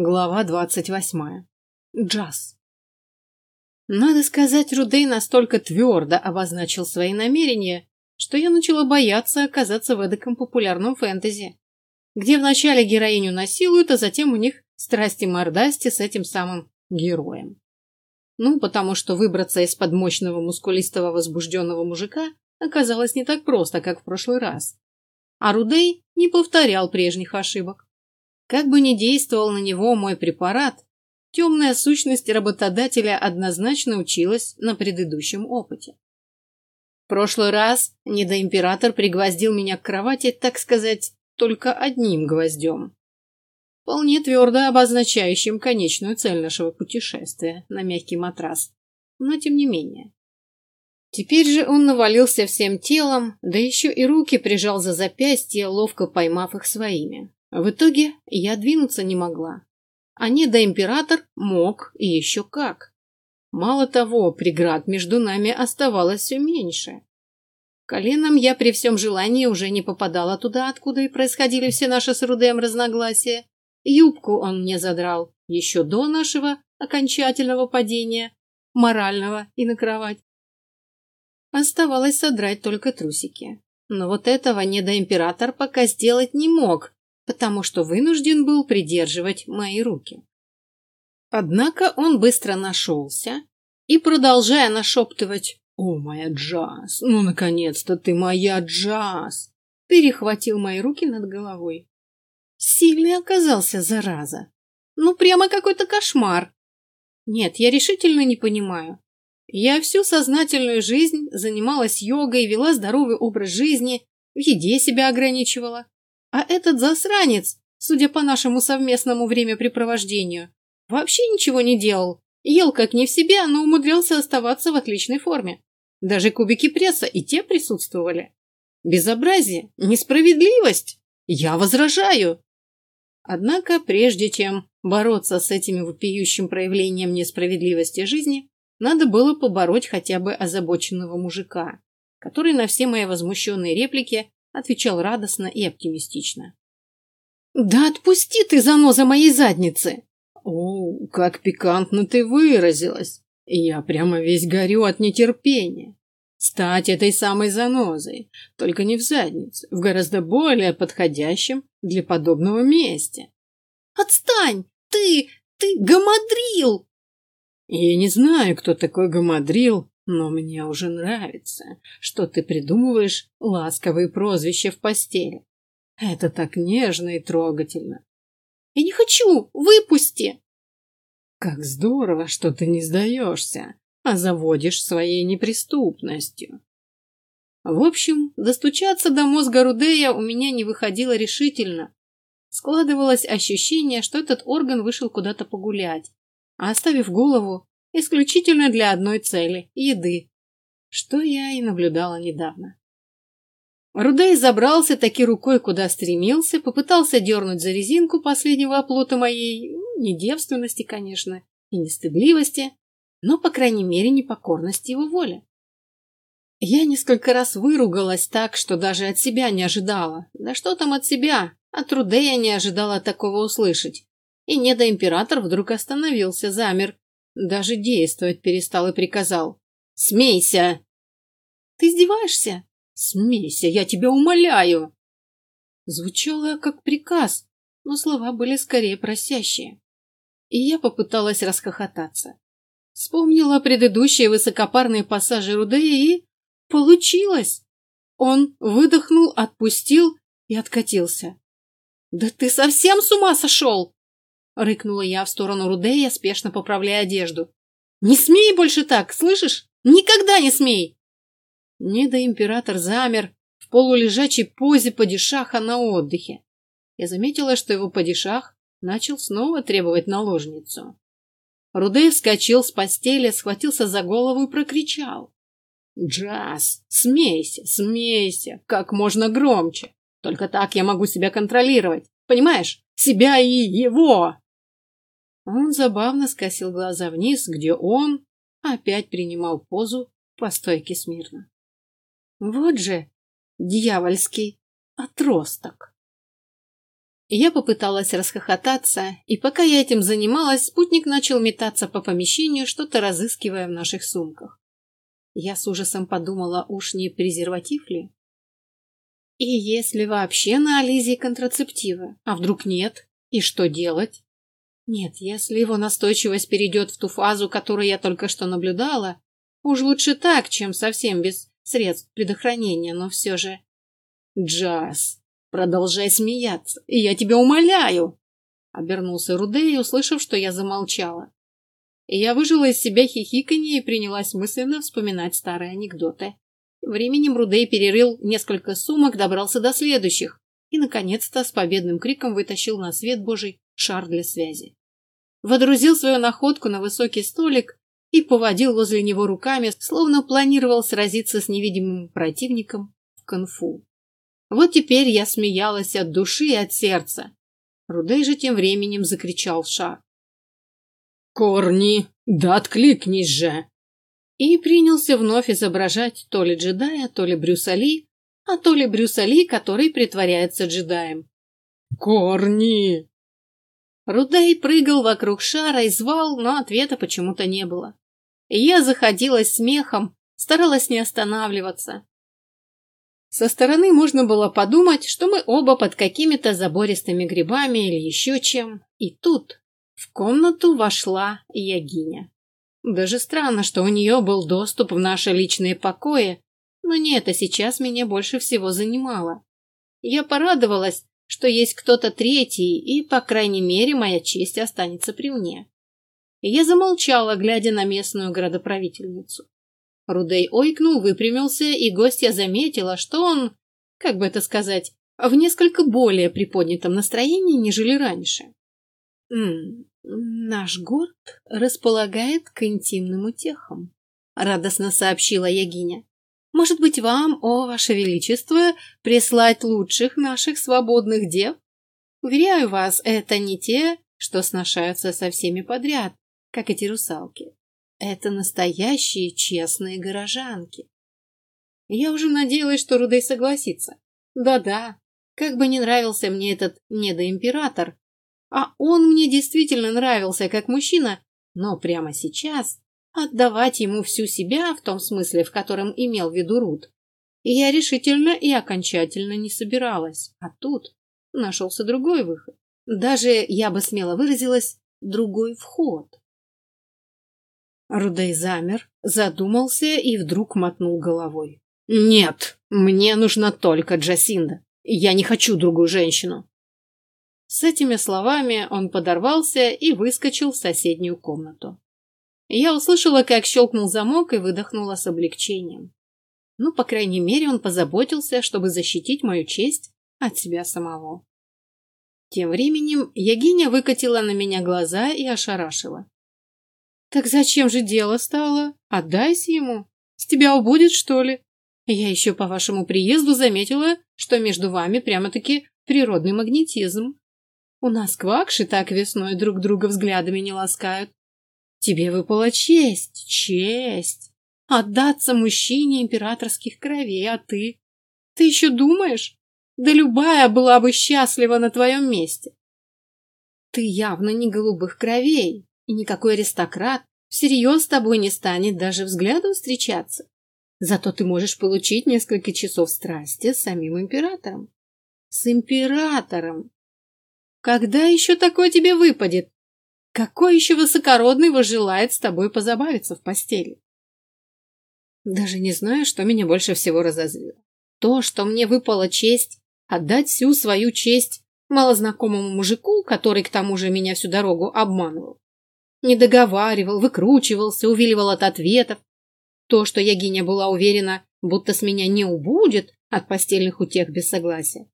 Глава двадцать восьмая. Джаз. Надо сказать, Рудей настолько твердо обозначил свои намерения, что я начала бояться оказаться в эдаком популярном фэнтези, где вначале героиню насилуют, а затем у них страсти-мордасти с этим самым героем. Ну, потому что выбраться из-под мощного мускулистого возбужденного мужика оказалось не так просто, как в прошлый раз. А Рудей не повторял прежних ошибок. Как бы ни действовал на него мой препарат, темная сущность работодателя однозначно училась на предыдущем опыте. В прошлый раз недоимператор пригвоздил меня к кровати, так сказать, только одним гвоздем. Вполне твердо обозначающим конечную цель нашего путешествия на мягкий матрас, но тем не менее. Теперь же он навалился всем телом, да еще и руки прижал за запястье, ловко поймав их своими. В итоге я двинуться не могла. А недоимператор мог и еще как. Мало того, преград между нами оставалось все меньше. Коленом я при всем желании уже не попадала туда, откуда и происходили все наши с Рудем разногласия. Юбку он мне задрал еще до нашего окончательного падения, морального и на кровать. Оставалось содрать только трусики. Но вот этого недоимператор пока сделать не мог, потому что вынужден был придерживать мои руки. Однако он быстро нашелся и, продолжая нашептывать «О, моя Джаз, ну, наконец-то ты моя Джаз!» перехватил мои руки над головой. Сильный оказался, зараза. Ну, прямо какой-то кошмар. Нет, я решительно не понимаю. Я всю сознательную жизнь занималась йогой, вела здоровый образ жизни, в еде себя ограничивала. А этот засранец, судя по нашему совместному времяпрепровождению, вообще ничего не делал. Ел как не в себе, но умудрился оставаться в отличной форме. Даже кубики пресса и те присутствовали. Безобразие, несправедливость. Я возражаю. Однако, прежде чем бороться с этим вопиющим проявлением несправедливости жизни, надо было побороть хотя бы озабоченного мужика, который на все мои возмущенные реплики отвечал радостно и оптимистично. «Да отпусти ты, заноза моей задницы!» «О, как пикантно ты выразилась! Я прямо весь горю от нетерпения. Стать этой самой занозой, только не в заднице, в гораздо более подходящем для подобного месте». «Отстань! Ты... ты гамадрил!» «Я не знаю, кто такой гамадрил, но мне уже нравится, что ты придумываешь ласковые прозвища в постели. Это так нежно и трогательно. Я не хочу! Выпусти! Как здорово, что ты не сдаешься, а заводишь своей неприступностью. В общем, достучаться до мозга Рудея у меня не выходило решительно. Складывалось ощущение, что этот орган вышел куда-то погулять, а оставив голову, исключительно для одной цели – еды, что я и наблюдала недавно. Рудей забрался таки рукой, куда стремился, попытался дернуть за резинку последнего оплота моей, ну, не девственности, конечно, и не стыдливости, но, по крайней мере, непокорности его воли. Я несколько раз выругалась так, что даже от себя не ожидала. Да что там от себя? От Рудея не ожидала такого услышать. И недоимператор вдруг остановился, замер, даже действовать перестал и приказал. «Смейся!» «Ты издеваешься?» «Смейся, я тебя умоляю!» Звучало как приказ, но слова были скорее просящие. И я попыталась расхохотаться. Вспомнила предыдущие высокопарные пассажи Рудея и... Получилось! Он выдохнул, отпустил и откатился. «Да ты совсем с ума сошел?» Рыкнула я в сторону Рудея, спешно поправляя одежду. «Не смей больше так, слышишь? Никогда не смей!» Недоимператор замер в полулежачей позе падишаха на отдыхе. Я заметила, что его падишах начал снова требовать наложницу. Рудей вскочил с постели, схватился за голову и прокричал. «Джаз, смейся, смейся, как можно громче. Только так я могу себя контролировать. Понимаешь? Себя и его!» Он забавно скосил глаза вниз, где он опять принимал позу по стойке смирно. Вот же дьявольский отросток. Я попыталась расхохотаться, и пока я этим занималась, спутник начал метаться по помещению, что-то разыскивая в наших сумках. Я с ужасом подумала, уж не презерватив ли? И если вообще на Ализе контрацептивы, а вдруг нет? И что делать? Нет, если его настойчивость перейдет в ту фазу, которую я только что наблюдала, уж лучше так, чем совсем без средств предохранения, но все же... Джаз, продолжай смеяться, и я тебя умоляю! Обернулся Рудей, услышав, что я замолчала. И я выжила из себя хихиканье и принялась мысленно вспоминать старые анекдоты. Временем Рудей перерыл несколько сумок, добрался до следующих и, наконец-то, с победным криком вытащил на свет Божий шар для связи. Водрузил свою находку на высокий столик и поводил возле него руками, словно планировал сразиться с невидимым противником в конфу. Вот теперь я смеялась от души и от сердца. Рудей же тем временем закричал в шар. «Корни, да откликнись же!» и принялся вновь изображать то ли джедая, то ли Брюсали, а то ли Брюсали, который притворяется джедаем. «Корни!» Рудей прыгал вокруг шара и звал, но ответа почему-то не было. я заходилась смехом, старалась не останавливаться. Со стороны можно было подумать, что мы оба под какими-то забористыми грибами или еще чем. И тут в комнату вошла Ягиня. Даже странно, что у нее был доступ в наши личные покои, но не это сейчас меня больше всего занимало. Я порадовалась, что есть кто-то третий, и, по крайней мере, моя честь останется при мне. Я замолчала, глядя на местную градоправительницу. Рудей ойкнул, выпрямился, и гостья заметила, что он, как бы это сказать, в несколько более приподнятом настроении, нежели раньше. «М «Наш город располагает к интимным утехам», — радостно сообщила Ягиня. «Может быть, вам, о ваше величество, прислать лучших наших свободных дев? Уверяю вас, это не те, что сношаются со всеми подряд, как эти русалки. Это настоящие честные горожанки». Я уже надеялась, что Рудей согласится. Да-да, как бы не нравился мне этот недоимператор, а он мне действительно нравился как мужчина, но прямо сейчас отдавать ему всю себя в том смысле, в котором имел в виду Рут, я решительно и окончательно не собиралась. А тут нашелся другой выход. Даже, я бы смело выразилась, другой вход. Рудей замер, задумался и вдруг мотнул головой. «Нет, мне нужна только Джасинда. Я не хочу другую женщину». С этими словами он подорвался и выскочил в соседнюю комнату. Я услышала, как щелкнул замок и выдохнула с облегчением. Ну, по крайней мере, он позаботился, чтобы защитить мою честь от себя самого. Тем временем Ягиня выкатила на меня глаза и ошарашила. «Так зачем же дело стало? Отдайся ему. С тебя убудет, что ли? Я еще по вашему приезду заметила, что между вами прямо-таки природный магнетизм. У нас квакши так весной друг друга взглядами не ласкают. Тебе выпала честь, честь. Отдаться мужчине императорских кровей, а ты? Ты еще думаешь? Да любая была бы счастлива на твоем месте. Ты явно не голубых кровей, и никакой аристократ всерьез с тобой не станет даже взглядом встречаться. Зато ты можешь получить несколько часов страсти с самим императором. С императором! Когда еще такое тебе выпадет? Какой еще высокородный желает с тобой позабавиться в постели? Даже не знаю, что меня больше всего разозлило. То, что мне выпала честь отдать всю свою честь малознакомому мужику, который к тому же меня всю дорогу обманывал. Не договаривал, выкручивался, увиливал от ответов. То, что Ягиня была уверена, будто с меня не убудет от постельных утех без согласия.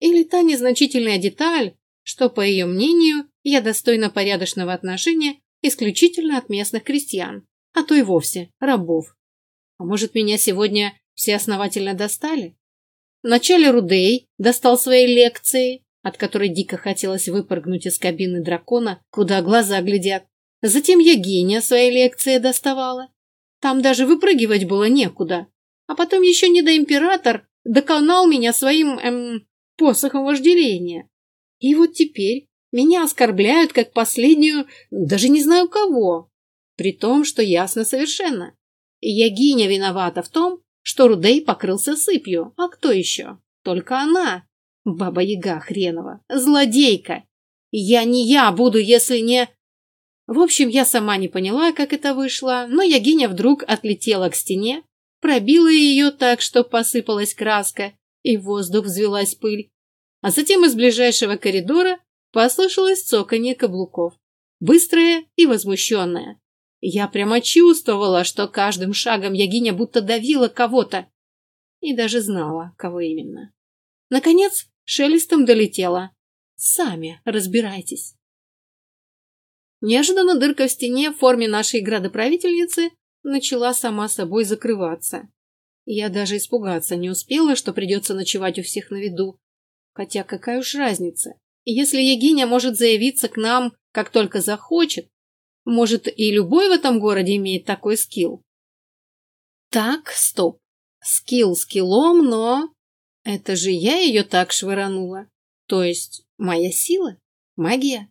Или та незначительная деталь, что, по ее мнению, я достойна порядочного отношения исключительно от местных крестьян, а то и вовсе рабов. А может, меня сегодня все основательно достали? Вначале Рудей достал свои лекции, от которой дико хотелось выпрыгнуть из кабины дракона, куда глаза глядят. Затем Ягиня свои лекции доставала. Там даже выпрыгивать было некуда. А потом еще не до император доконал меня своим, эм, посохом вожделения. И вот теперь меня оскорбляют как последнюю, даже не знаю кого. При том, что ясно совершенно. Ягиня виновата в том, что Рудей покрылся сыпью. А кто еще? Только она. Баба-яга хренова. Злодейка. Я не я буду, если не... В общем, я сама не поняла, как это вышло, но Ягиня вдруг отлетела к стене, пробила ее так, что посыпалась краска, и в воздух взвелась пыль. А затем из ближайшего коридора послышалось цоканье каблуков. Быстрое и возмущенное. Я прямо чувствовала, что каждым шагом Ягиня будто давила кого-то. И даже знала, кого именно. Наконец, шелестом долетела. Сами разбирайтесь. Неожиданно дырка в стене в форме нашей градоправительницы начала сама собой закрываться. Я даже испугаться не успела, что придется ночевать у всех на виду. Хотя какая уж разница. Если Егиня может заявиться к нам, как только захочет, может, и любой в этом городе имеет такой скилл. Так, стоп. Скилл скиллом, но... Это же я ее так швыранула. То есть, моя сила? Магия?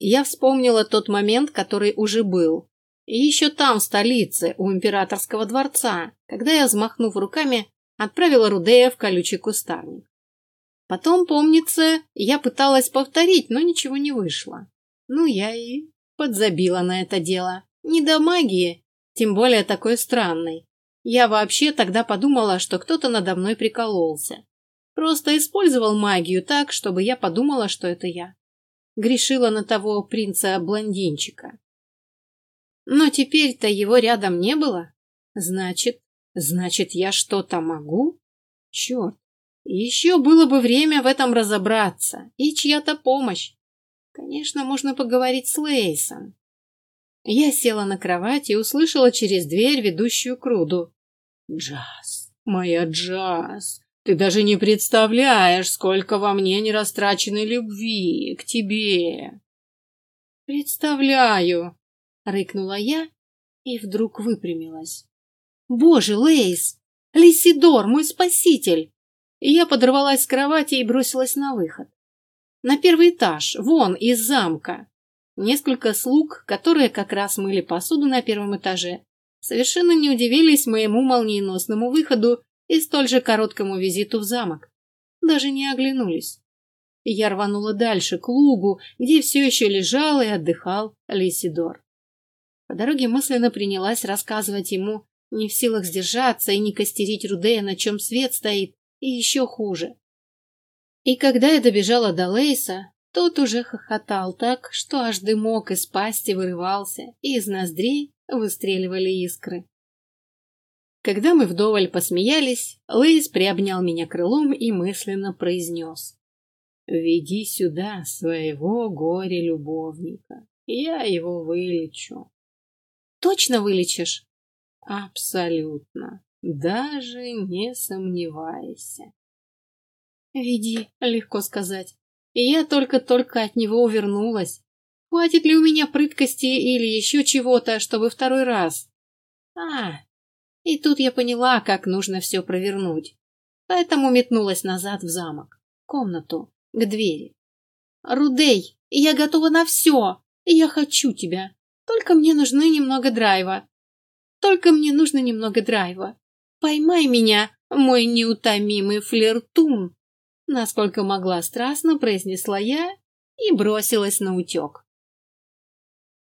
Я вспомнила тот момент, который уже был. И еще там, в столице, у императорского дворца, когда я, взмахнув руками, отправила Рудея в колючий кустарник. Потом, помнится, я пыталась повторить, но ничего не вышло. Ну, я и подзабила на это дело. Не до магии, тем более такой странной. Я вообще тогда подумала, что кто-то надо мной прикололся. Просто использовал магию так, чтобы я подумала, что это я грешила на того принца-блондинчика. Но теперь-то его рядом не было. Значит, значит, я что-то могу? Черт, еще было бы время в этом разобраться и чья-то помощь. Конечно, можно поговорить с Лейсом. Я села на кровать и услышала через дверь ведущую к Руду. «Джаз, моя Джаз, ты даже не представляешь, сколько во мне нерастраченной любви к тебе. Представляю, рыкнула я и вдруг выпрямилась. Боже, Лейс, Лисидор, мой спаситель! Я подорвалась с кровати и бросилась на выход. На первый этаж, вон, из замка. Несколько слуг, которые как раз мыли посуду на первом этаже, совершенно не удивились моему молниеносному выходу и столь же короткому визиту в замок. Даже не оглянулись. Я рванула дальше, к лугу, где все еще лежал и отдыхал Лисидор. По дороге мысленно принялась рассказывать ему, не в силах сдержаться и не костерить Рудея, на чем свет стоит, и еще хуже. И когда я добежала до Лейса, тот уже хохотал так, что аж дымок из пасти вырывался, и из ноздрей выстреливали искры. Когда мы вдоволь посмеялись, Лейс приобнял меня крылом и мысленно произнес. «Веди сюда своего горе-любовника. Я его вылечу». «Точно вылечишь?» «Абсолютно. Даже не сомневайся». «Веди», — легко сказать. И я только-только от него увернулась. Хватит ли у меня прыткости или еще чего-то, чтобы второй раз? А, и тут я поняла, как нужно все провернуть. Поэтому метнулась назад в замок, комнату, к двери. «Рудей, я готова на все! Я хочу тебя! Только мне нужны немного драйва! Только мне нужно немного драйва! Поймай меня, мой неутомимый флиртун!» Насколько могла страстно произнесла я и бросилась на утек.